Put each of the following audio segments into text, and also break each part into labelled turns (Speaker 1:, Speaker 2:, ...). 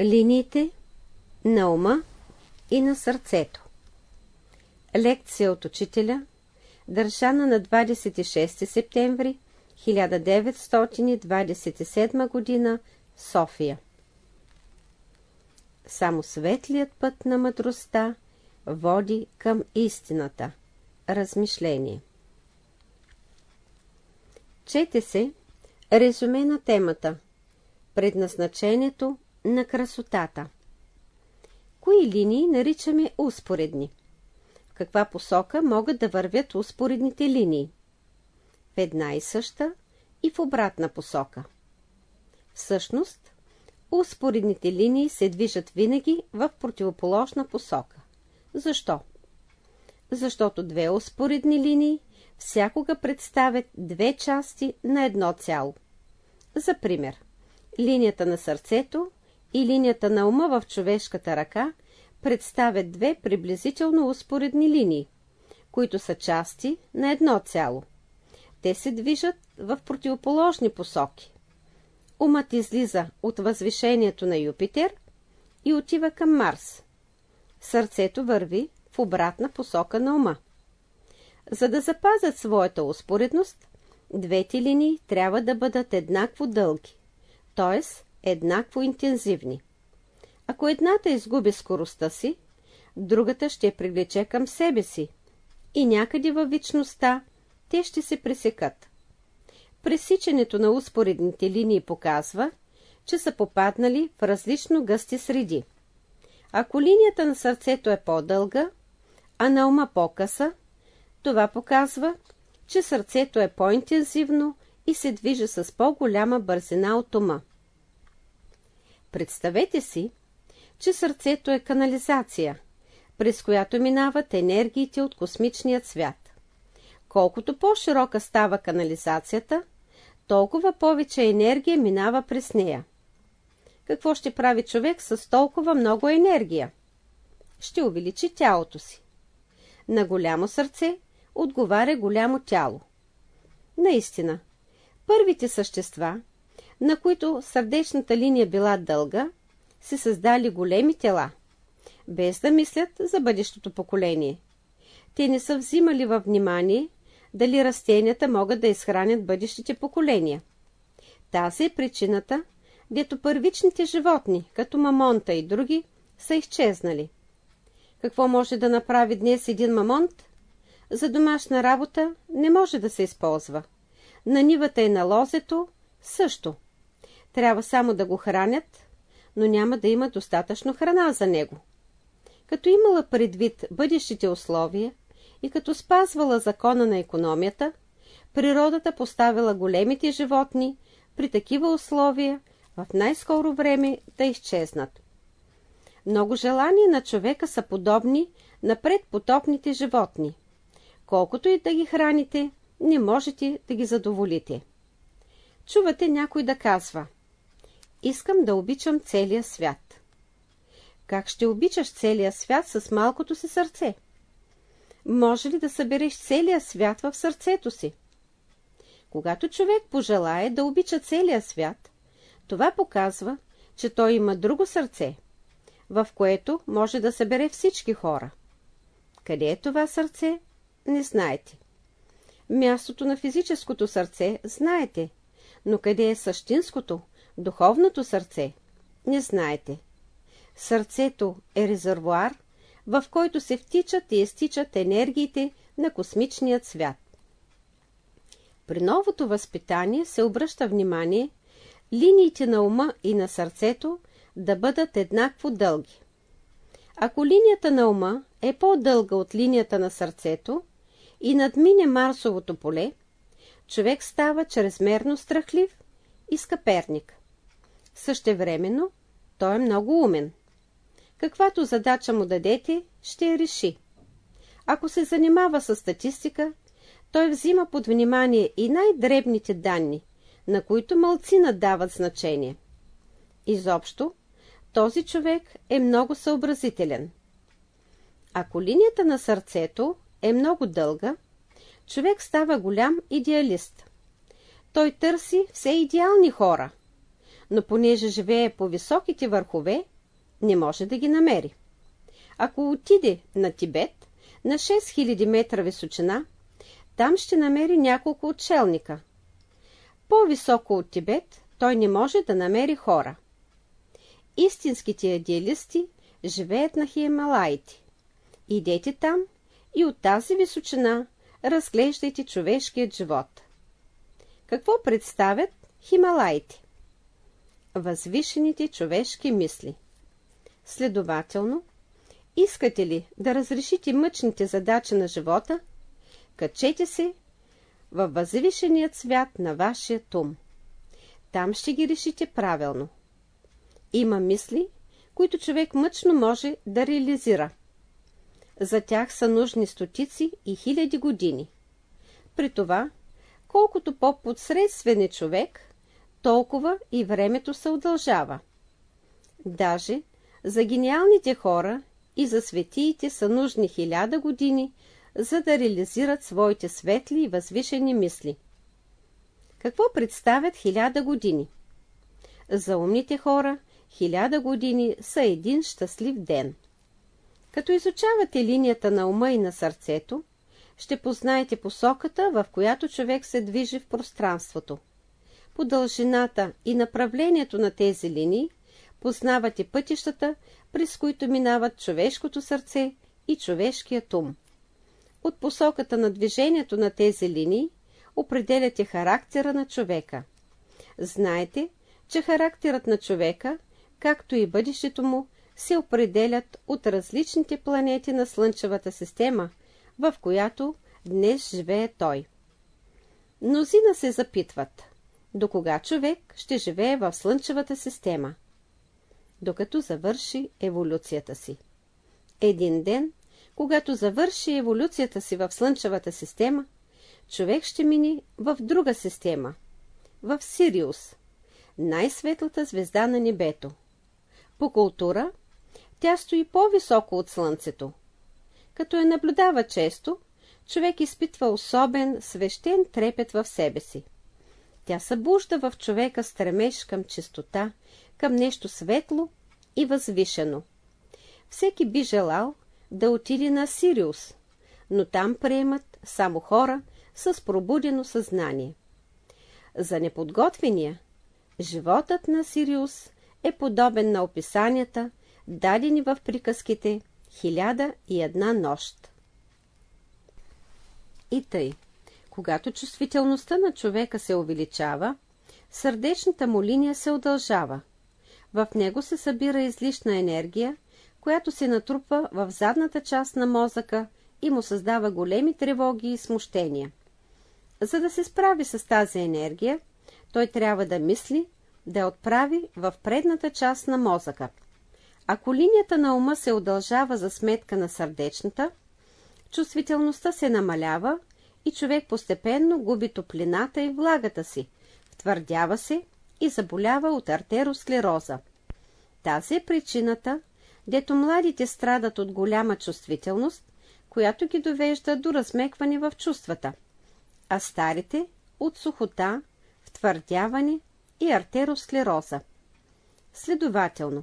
Speaker 1: Линиите на ума и на сърцето Лекция от учителя държана на 26 септември 1927 г. София Само светлият път на мъдростта води към истината. Размишление Чете се резюме на темата Предназначението на красотата. Кои линии наричаме успоредни? В каква посока могат да вървят успоредните линии? В една и съща и в обратна посока. Всъщност, успоредните линии се движат винаги в противоположна посока. Защо? Защото две успоредни линии всякога представят две части на едно цяло. За пример, линията на сърцето и линията на ума в човешката ръка представят две приблизително успоредни линии, които са части на едно цяло. Те се движат в противоположни посоки. Умът излиза от възвишението на Юпитер и отива към Марс. Сърцето върви в обратна посока на ума. За да запазят своята успоредност, двете линии трябва да бъдат еднакво дълги, т.е еднакво интензивни. Ако едната изгуби скоростта си, другата ще привлече към себе си и някъде във вечността те ще се пресекат. Пресичането на успоредните линии показва, че са попаднали в различно гъсти среди. Ако линията на сърцето е по-дълга, а на ума по-къса, това показва, че сърцето е по-интензивно и се движи с по-голяма бързина от ума. Представете си, че сърцето е канализация, през която минават енергиите от космичният свят. Колкото по-широка става канализацията, толкова повече енергия минава през нея. Какво ще прави човек с толкова много енергия? Ще увеличи тялото си. На голямо сърце отговаря голямо тяло. Наистина, първите същества, на които сърдечната линия била дълга, се създали големи тела, без да мислят за бъдещото поколение. Те не са взимали във внимание дали растенията могат да изхранят бъдещите поколения. Тази е причината, дето първичните животни, като мамонта и други, са изчезнали. Какво може да направи днес един мамонт? За домашна работа не може да се използва. На нивата и на лозето също. Трябва само да го хранят, но няма да има достатъчно храна за него. Като имала предвид бъдещите условия и като спазвала закона на економията, природата поставила големите животни при такива условия в най-скоро време да изчезнат. Много желания на човека са подобни на предпотопните животни. Колкото и да ги храните, не можете да ги задоволите. Чувате някой да казва – Искам да обичам целия свят. Как ще обичаш целия свят с малкото си сърце? Може ли да събереш целия свят в сърцето си? Когато човек пожелае да обича целия свят, това показва, че той има друго сърце, в което може да събере всички хора. Къде е това сърце? Не знаете. Мястото на физическото сърце знаете, но къде е същинското, Духовното сърце не знаете. Сърцето е резервуар, в който се втичат и изтичат енергиите на космичният свят. При новото възпитание се обръща внимание линиите на ума и на сърцето да бъдат еднакво дълги. Ако линията на ума е по-дълга от линията на сърцето и надмине Марсовото поле, човек става чрезмерно страхлив и скъперник. Същевременно той е много умен. Каквато задача му дадете, ще я реши. Ако се занимава с статистика, той взима под внимание и най-дребните данни, на които мълцина дават значение. Изобщо, този човек е много съобразителен. Ако линията на сърцето е много дълга, човек става голям идеалист. Той търси все идеални хора – но понеже живее по високите върхове, не може да ги намери. Ако отиде на Тибет, на 6000 метра височина, там ще намери няколко отшелника. По-високо от Тибет той не може да намери хора. Истинските идеалисти живеят на Хималаите. Идете там и от тази височина разглеждайте човешкият живот. Какво представят Хималаите? Възвишените човешки мисли. Следователно, искате ли да разрешите мъчните задачи на живота, качете се във възвишеният свят на вашия ум. Там ще ги решите правилно. Има мисли, които човек мъчно може да реализира. За тях са нужни стотици и хиляди години. При това, колкото по-подсредствен е човек, толкова и времето се удължава. Даже за гениалните хора и за светиите са нужни хиляда години, за да реализират своите светли и възвишени мисли. Какво представят хиляда години? За умните хора хиляда години са един щастлив ден. Като изучавате линията на ума и на сърцето, ще познаете посоката, в която човек се движи в пространството. По дължината и направлението на тези линии познавате пътищата, през които минават човешкото сърце и човешкият ум. От посоката на движението на тези линии определяте характера на човека. Знаете, че характерът на човека, както и бъдещето му, се определят от различните планети на Слънчевата система, в която днес живее той. Мнозина се запитват, до кога човек ще живее в Слънчевата система, докато завърши еволюцията си. Един ден, когато завърши еволюцията си в Слънчевата система, човек ще мине в друга система, в Сириус, най-светлата звезда на небето. По култура тя стои по-високо от Слънцето. Като я наблюдава често, човек изпитва особен, свещен трепет в себе си. Тя събужда в човека стремеж към чистота, към нещо светло и възвишено. Всеки би желал да отиде на Сириус, но там приемат само хора с пробудено съзнание. За неподготвения, животът на Сириус е подобен на описанията, дадени в приказките «Хиляда и една нощ». И тъй, когато чувствителността на човека се увеличава, сърдечната му линия се удължава. В него се събира излишна енергия, която се натрупва в задната част на мозъка и му създава големи тревоги и смущения. За да се справи с тази енергия, той трябва да мисли, да отправи в предната част на мозъка. Ако линията на ума се удължава за сметка на сърдечната, чувствителността се намалява и човек постепенно губи топлината и влагата си, втвърдява се и заболява от артеросклероза. Тази е причината, дето младите страдат от голяма чувствителност, която ги довежда до размекване в чувствата, а старите от сухота, втвърдяване и артеросклероза. Следователно,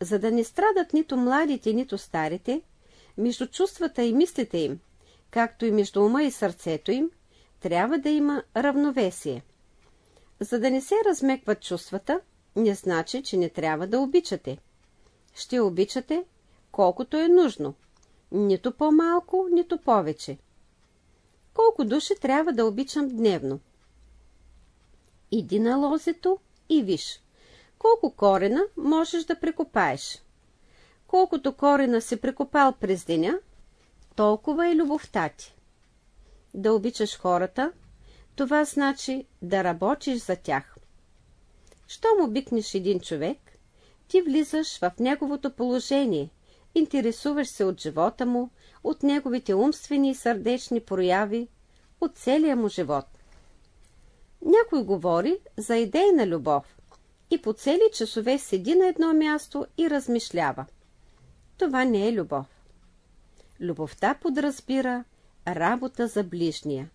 Speaker 1: за да не страдат нито младите, нито старите, между чувствата и мислите им, както и между ума и сърцето им, трябва да има равновесие. За да не се размекват чувствата, не значи, че не трябва да обичате. Ще обичате колкото е нужно. Нито по-малко, нито повече. Колко души трябва да обичам дневно? Иди на лозето и виж. Колко корена можеш да прекопаеш? Колкото корена си прекопал през деня, толкова е любовта ти. Да обичаш хората, това значи да работиш за тях. Щом обикнеш един човек, ти влизаш в неговото положение, интересуваш се от живота му, от неговите умствени и сърдечни прояви, от целия му живот. Някой говори за идейна любов и по цели часове седи на едно място и размишлява. Това не е любов. Любовта подразбира работа за ближния.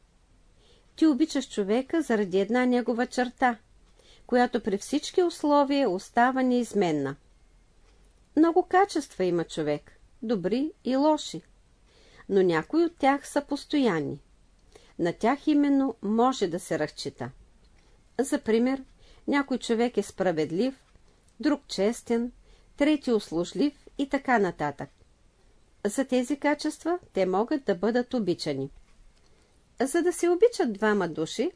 Speaker 1: Ти обичаш човека заради една негова черта, която при всички условия остава неизменна. Много качества има човек, добри и лоши, но някои от тях са постоянни. На тях именно може да се разчита. За пример, някой човек е справедлив, друг честен, трети услужлив и така нататък. За тези качества те могат да бъдат обичани. За да се обичат двама души,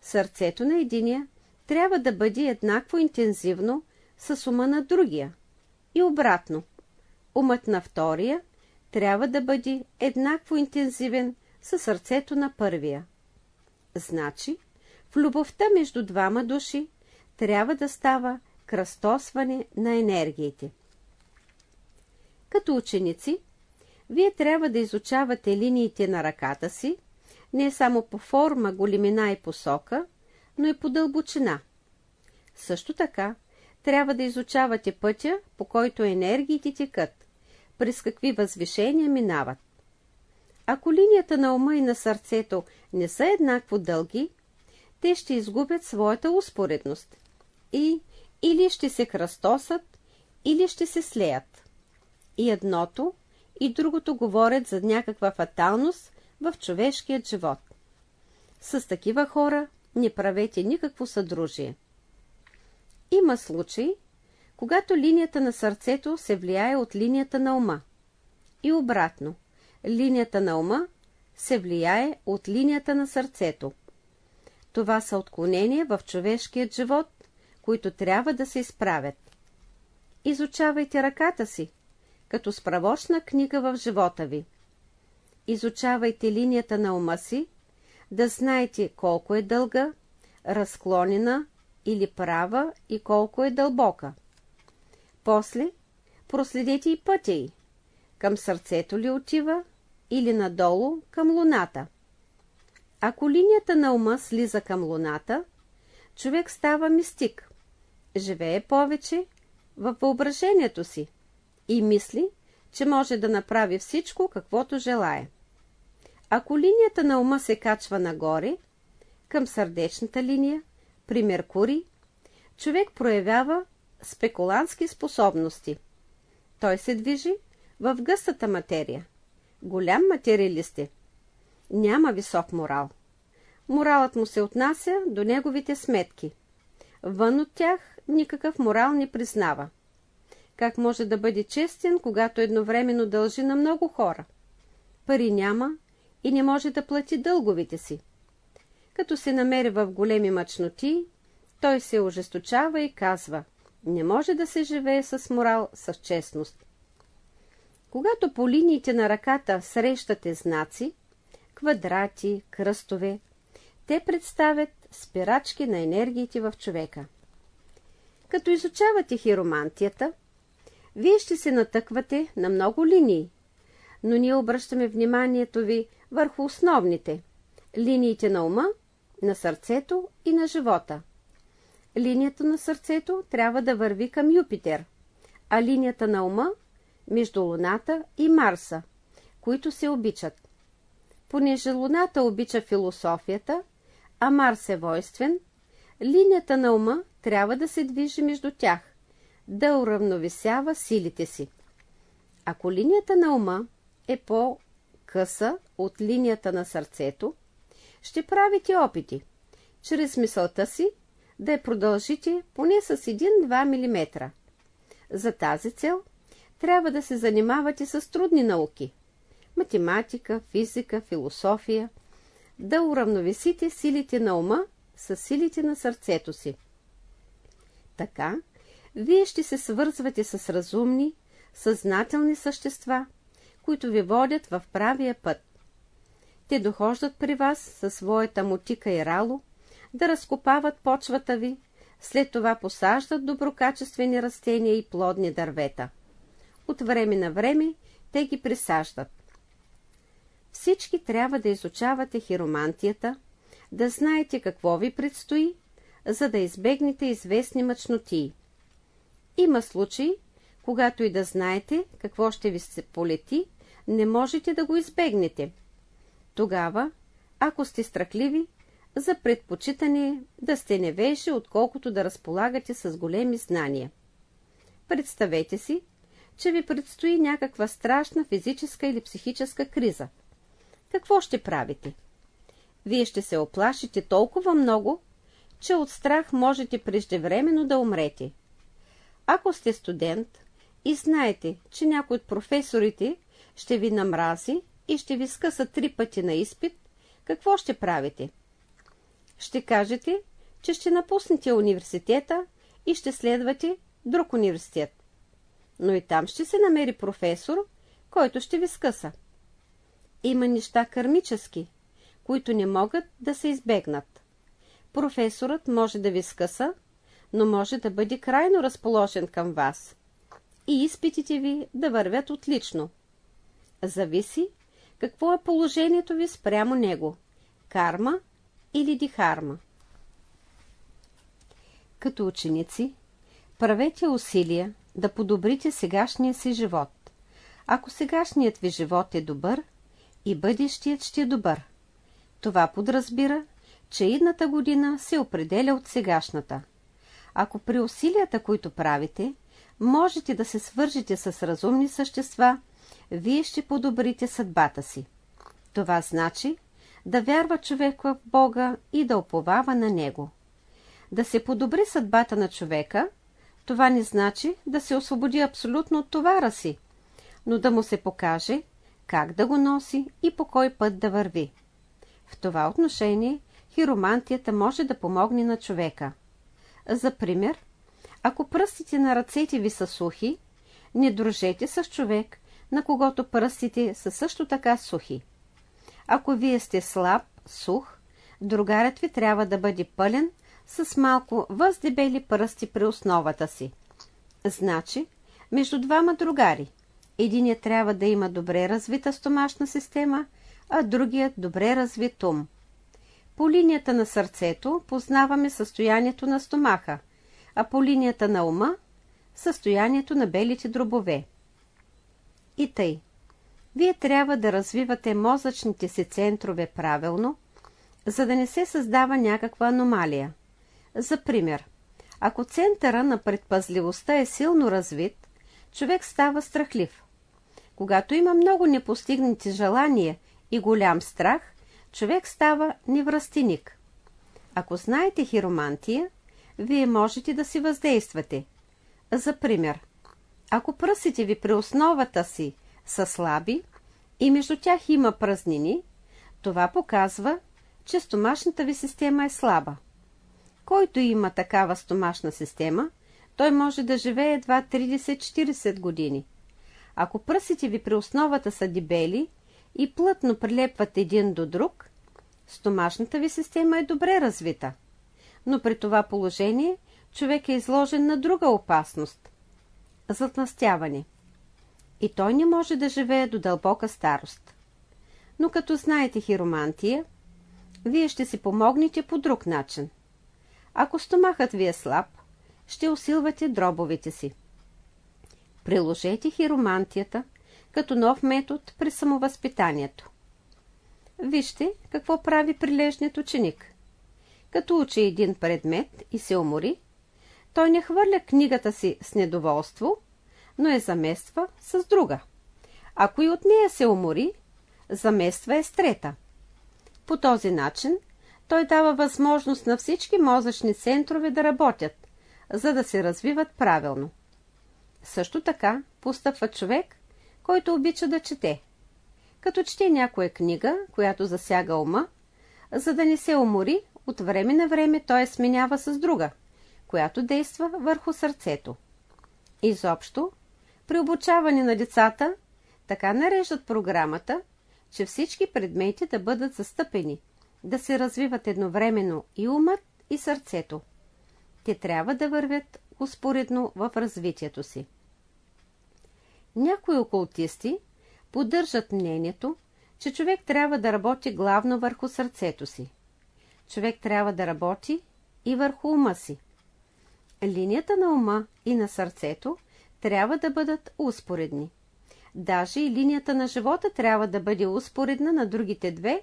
Speaker 1: сърцето на единия трябва да бъде еднакво интензивно с ума на другия. И обратно, умът на втория трябва да бъде еднакво интензивен със сърцето на първия. Значи, в любовта между двама души трябва да става кръстосване на енергиите. Като ученици, вие трябва да изучавате линиите на ръката си, не само по форма, големина и посока, но и по дълбочина. Също така, трябва да изучавате пътя, по който енергиите текат, през какви възвишения минават. Ако линията на ума и на сърцето не са еднакво дълги, те ще изгубят своята успоредност и или ще се кръстосат, или ще се слеят. И едното, и другото говорят за някаква фаталност в човешкият живот. С такива хора не правете никакво съдружие. Има случаи, когато линията на сърцето се влияе от линията на ума. И обратно, линията на ума се влияе от линията на сърцето. Това са отклонения в човешкият живот, които трябва да се изправят. Изучавайте ръката си, като справочна книга в живота ви. Изучавайте линията на ума си, да знаете колко е дълга, разклонена или права и колко е дълбока. После проследете и пътя й. Към сърцето ли отива или надолу към луната. Ако линията на ума слиза към луната, човек става мистик. Живее повече във въображението си и мисли, че може да направи всичко, каквото желае. Ако линията на ума се качва нагоре, към сърдечната линия, при Меркурий, човек проявява спекулантски способности. Той се движи в гъстата материя. Голям материалист е. Няма висок морал. Моралът му се отнася до неговите сметки. Вън от тях никакъв морал не признава. Как може да бъде честен, когато едновременно дължи на много хора? Пари няма и не може да плати дълговите си. Като се намери в големи мъчноти, той се ожесточава и казва, не може да се живее с морал, с честност. Когато по линиите на ръката срещате знаци, квадрати, кръстове, те представят спирачки на енергиите в човека. Като изучавате хиромантията, вие ще се натъквате на много линии, но ние обръщаме вниманието ви върху основните – линиите на ума, на сърцето и на живота. Линията на сърцето трябва да върви към Юпитер, а линията на ума – между Луната и Марса, които се обичат. Понеже Луната обича философията, а Марс е войствен, линията на ума трябва да се движи между тях, да уравновесява силите си. Ако линията на ума е по-къса от линията на сърцето, ще правите опити, чрез мисълта си, да я продължите поне с 1-2 мм. За тази цел трябва да се занимавате с трудни науки – математика, физика, философия, да уравновесите силите на ума с силите на сърцето си. Така, вие ще се свързвате с разумни, съзнателни същества, които ви водят в правия път. Те дохождат при вас със своята мотика и рало, да разкопават почвата ви, след това посаждат доброкачествени растения и плодни дървета. От време на време те ги присаждат. Всички трябва да изучавате хиромантията, да знаете какво ви предстои, за да избегнете известни мъчноти. Има случаи, когато и да знаете какво ще ви се полети, не можете да го избегнете. Тогава, ако сте страхливи, за предпочитане да сте невежи, отколкото да разполагате с големи знания. Представете си, че ви предстои някаква страшна физическа или психическа криза. Какво ще правите? Вие ще се оплашите толкова много, че от страх можете преждевременно да умрете. Ако сте студент и знаете, че някой от професорите ще ви намрази и ще ви скъса три пъти на изпит, какво ще правите? Ще кажете, че ще напуснете университета и ще следвате друг университет. Но и там ще се намери професор, който ще ви скъса. Има неща кармически, които не могат да се избегнат. Професорът може да ви скъса, но може да бъде крайно разположен към вас. И изпитите ви да вървят отлично. Зависи какво е положението ви спрямо него – карма или дихарма. Като ученици, правете усилия да подобрите сегашния си живот. Ако сегашният ви живот е добър, и бъдещият ще е добър. Това подразбира, че идната година се определя от сегашната. Ако при усилията, които правите, можете да се свържете с разумни същества, вие ще подобрите съдбата си. Това значи да вярва човек в Бога и да оповава на Него. Да се подобри съдбата на човека, това не значи да се освободи абсолютно от товара си, но да му се покаже как да го носи и по кой път да върви. В това отношение хиромантията може да помогне на човека. За пример, ако пръстите на ръцете ви са сухи, не дружете с човек, на когото пръстите са също така сухи. Ако вие сте слаб, сух, другарят ви трябва да бъде пълен с малко въздебели пръсти при основата си. Значи, между двама другари, единият трябва да има добре развита стомашна система, а другият добре развит ум. По линията на сърцето познаваме състоянието на стомаха, а по линията на ума – състоянието на белите дробове. И тъй. Вие трябва да развивате мозъчните си центрове правилно, за да не се създава някаква аномалия. За пример, ако центъра на предпазливостта е силно развит, човек става страхлив. Когато има много непостигнати желания и голям страх, човек става неврастеник. Ако знаете хиромантия, вие можете да си въздействате. За пример, ако пръсите ви при основата си са слаби и между тях има празнини, това показва, че стомашната ви система е слаба. Който има такава стомашна система, той може да живее едва 30-40 години. Ако пръсите ви при основата са дебели и плътно прилепват един до друг, стомашната ви система е добре развита. Но при това положение човек е изложен на друга опасност – затластяване. И той не може да живее до дълбока старост. Но като знаете хиромантия, вие ще си помогнете по друг начин. Ако стомахът ви е слаб, ще усилвате дробовете си. Приложете хиромантията като нов метод при самовъзпитанието. Вижте какво прави прилежният ученик. Като учи един предмет и се умори, той не хвърля книгата си с недоволство, но я замества с друга. Ако и от нея се умори, замества е с трета. По този начин той дава възможност на всички мозъчни центрове да работят, за да се развиват правилно. Също така постъпва човек, който обича да чете. Като чете някоя книга, която засяга ума, за да не се умори, от време на време той сменява с друга, която действа върху сърцето. Изобщо, при обучаване на децата, така нареждат програмата, че всички предмети да бъдат застъпени, да се развиват едновременно и умът, и сърцето. Те трябва да вървят успоредно в развитието си. Някои окултисти поддържат мнението, че човек трябва да работи главно върху сърцето си. Човек трябва да работи и върху ума си. Линията на ума и на сърцето трябва да бъдат успоредни. Даже и линията на живота трябва да бъде успоредна на другите две,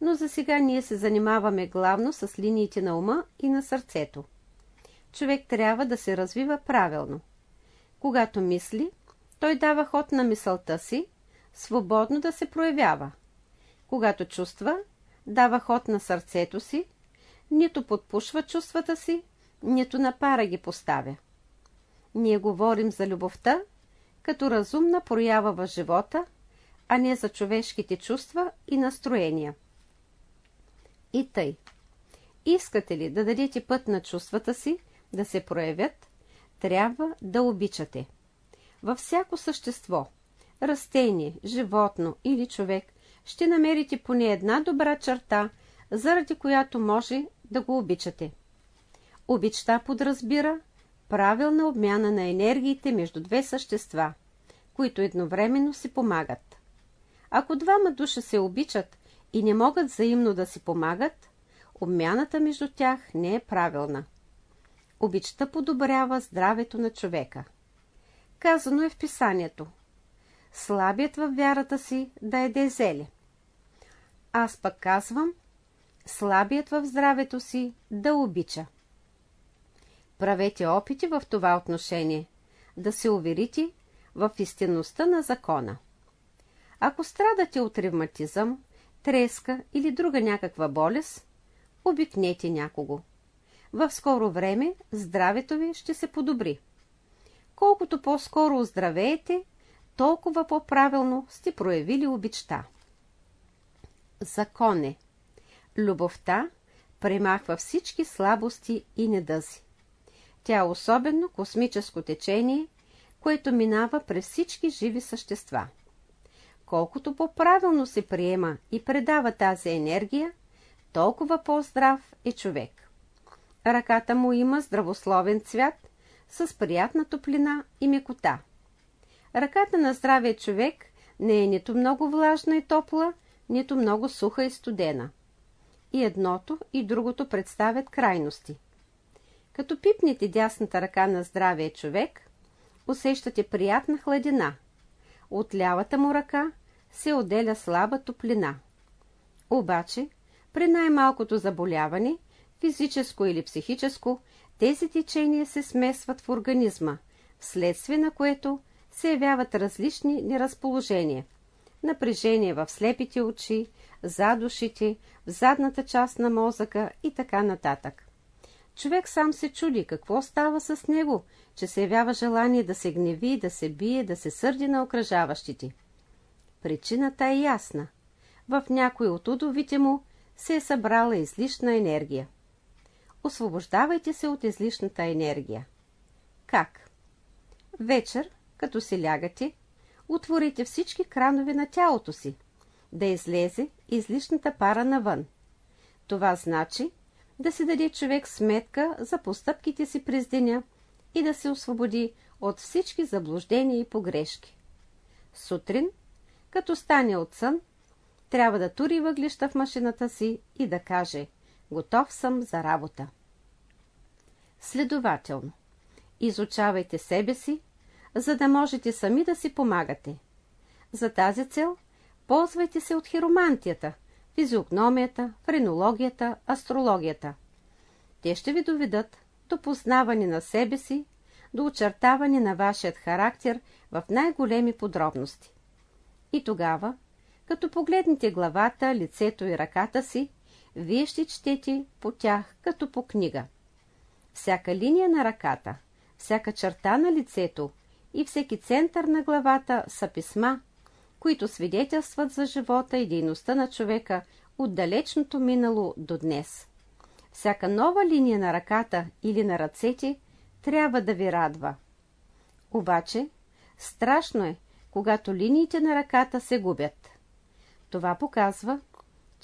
Speaker 1: но за сега ние се занимаваме главно с линиите на ума и на сърцето. Човек трябва да се развива правилно. Когато мисли, той дава ход на мисълта си, свободно да се проявява. Когато чувства, дава ход на сърцето си, нито подпушва чувствата си, нито на пара ги поставя. Ние говорим за любовта, като разумна проява в живота, а не за човешките чувства и настроения. И тъй. Искате ли да дадете път на чувствата си, да се проявят, трябва да обичате. Във всяко същество, растение, животно или човек, ще намерите поне една добра черта, заради която може да го обичате. Обичта подразбира правилна обмяна на енергиите между две същества, които едновременно си помагат. Ако двама души се обичат и не могат взаимно да си помагат, обмяната между тях не е правилна. Обичта подобрява здравето на човека. Казано е в писанието. Слабият във вярата си да еде зеле. Аз пък казвам, слабият в здравето си да обича. Правете опити в това отношение, да се уверите в истинността на закона. Ако страдате от ревматизъм, треска или друга някаква болест, обикнете някого. В скоро време здравето ви ще се подобри. Колкото по-скоро оздравеете, толкова по-правилно сте проявили обичта. Закон е. Любовта премахва всички слабости и недъзи. Тя е особено космическо течение, което минава през всички живи същества. Колкото по-правилно се приема и предава тази енергия, толкова по-здрав е човек. Ръката му има здравословен цвят с приятна топлина и мекота. Ръката на здравия човек не е нито много влажна и топла, нито много суха и студена. И едното и другото представят крайности. Като пипнете дясната ръка на здравия човек, усещате приятна хладина. От лявата му ръка се отделя слаба топлина. Обаче, при най-малкото заболяване, физическо или психическо, тези течения се смесват в организма, вследствие на което се явяват различни неразположения. Напрежение в слепите очи, задушите, в задната част на мозъка и така нататък. Човек сам се чуди какво става с него, че се явява желание да се гневи, да се бие, да се сърди на окръжаващите. Причината е ясна. В някой от удовите му се е събрала излишна енергия. Освобождавайте се от излишната енергия. Как? Вечер, като се лягате, отворите всички кранове на тялото си, да излезе излишната пара навън. Това значи да си даде човек сметка за постъпките си през деня и да се освободи от всички заблуждения и погрешки. Сутрин, като стане от сън, трябва да тури въглища в машината си и да каже «Готов съм за работа». Следователно, изучавайте себе си, за да можете сами да си помагате. За тази цел ползвайте се от хиромантията, физиогномията, френологията, астрологията. Те ще ви доведат до познаване на себе си, до очертаване на вашият характер в най-големи подробности. И тогава, като погледнете главата, лицето и ръката си, вие ще четете по тях като по книга. Всяка линия на ръката, всяка черта на лицето и всеки център на главата са писма, които свидетелстват за живота и дейността на човека от далечното минало до днес. Всяка нова линия на ръката или на ръцете трябва да ви радва. Обаче, страшно е, когато линиите на ръката се губят. Това показва,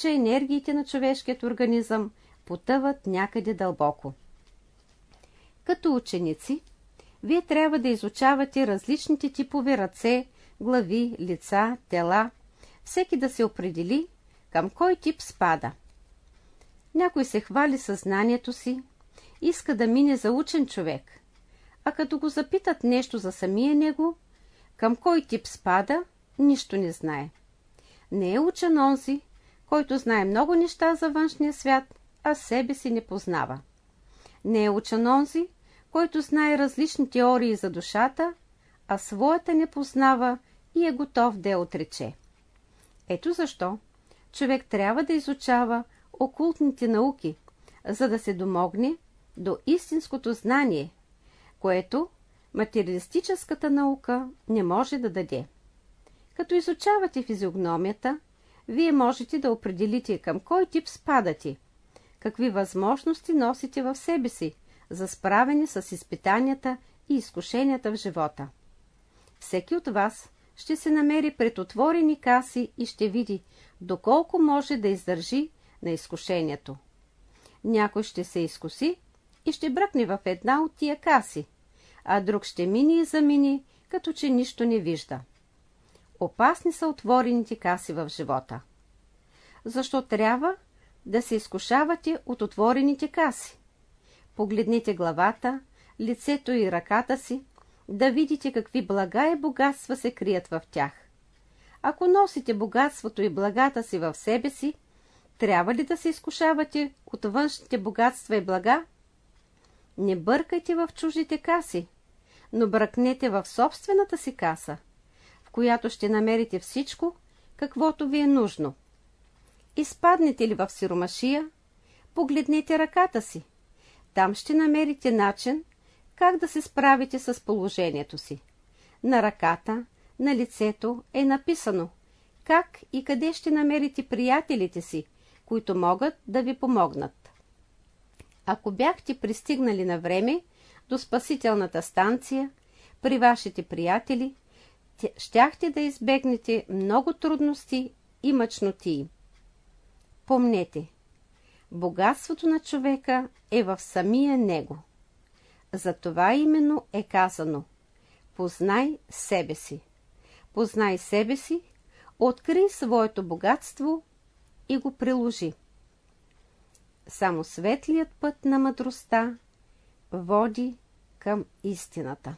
Speaker 1: че енергиите на човешкият организъм потъват някъде дълбоко. Като ученици, вие трябва да изучавате различните типове ръце, глави, лица, тела, всеки да се определи към кой тип спада. Някой се хвали съзнанието си, иска да мине за учен човек, а като го запитат нещо за самия него, към кой тип спада, нищо не знае. Не е учен онзи, който знае много неща за външния свят, а себе си не познава. Не е учен онзи, който знае различни теории за душата, а своята не познава и е готов да я отрече. Ето защо човек трябва да изучава окултните науки, за да се домогне до истинското знание, което материалистическата наука не може да даде. Като изучавате физиогномията, вие можете да определите към кой тип спадате, какви възможности носите в себе си за справяне с изпитанията и изкушенията в живота. Всеки от вас ще се намери пред отворени каси и ще види доколко може да издържи на изкушението. Някой ще се изкуси и ще бръкне в една от тия каси, а друг ще мине и замини, като че нищо не вижда. Опасни са отворените каси в живота. Защо трябва да се изкушавате от отворените каси? Погледнете главата, лицето и ръката си, да видите какви блага и богатства се крият в тях. Ако носите богатството и благата си в себе си, трябва ли да се изкушавате от външните богатства и блага? Не бъркайте в чуждите каси, но бръкнете в собствената си каса, която ще намерите всичко, каквото ви е нужно. Изпаднете ли в сиромашия, погледнете ръката си. Там ще намерите начин как да се справите с положението си. На ръката, на лицето е написано как и къде ще намерите приятелите си, които могат да ви помогнат. Ако бяхте пристигнали на време до спасителната станция, при вашите приятели, щяхте да избегнете много трудности и мъчноти. Помнете, богатството на човека е в самия него. Затова именно е казано Познай себе си. Познай себе си, открий своето богатство и го приложи. Само светлият път на мъдростта води към истината.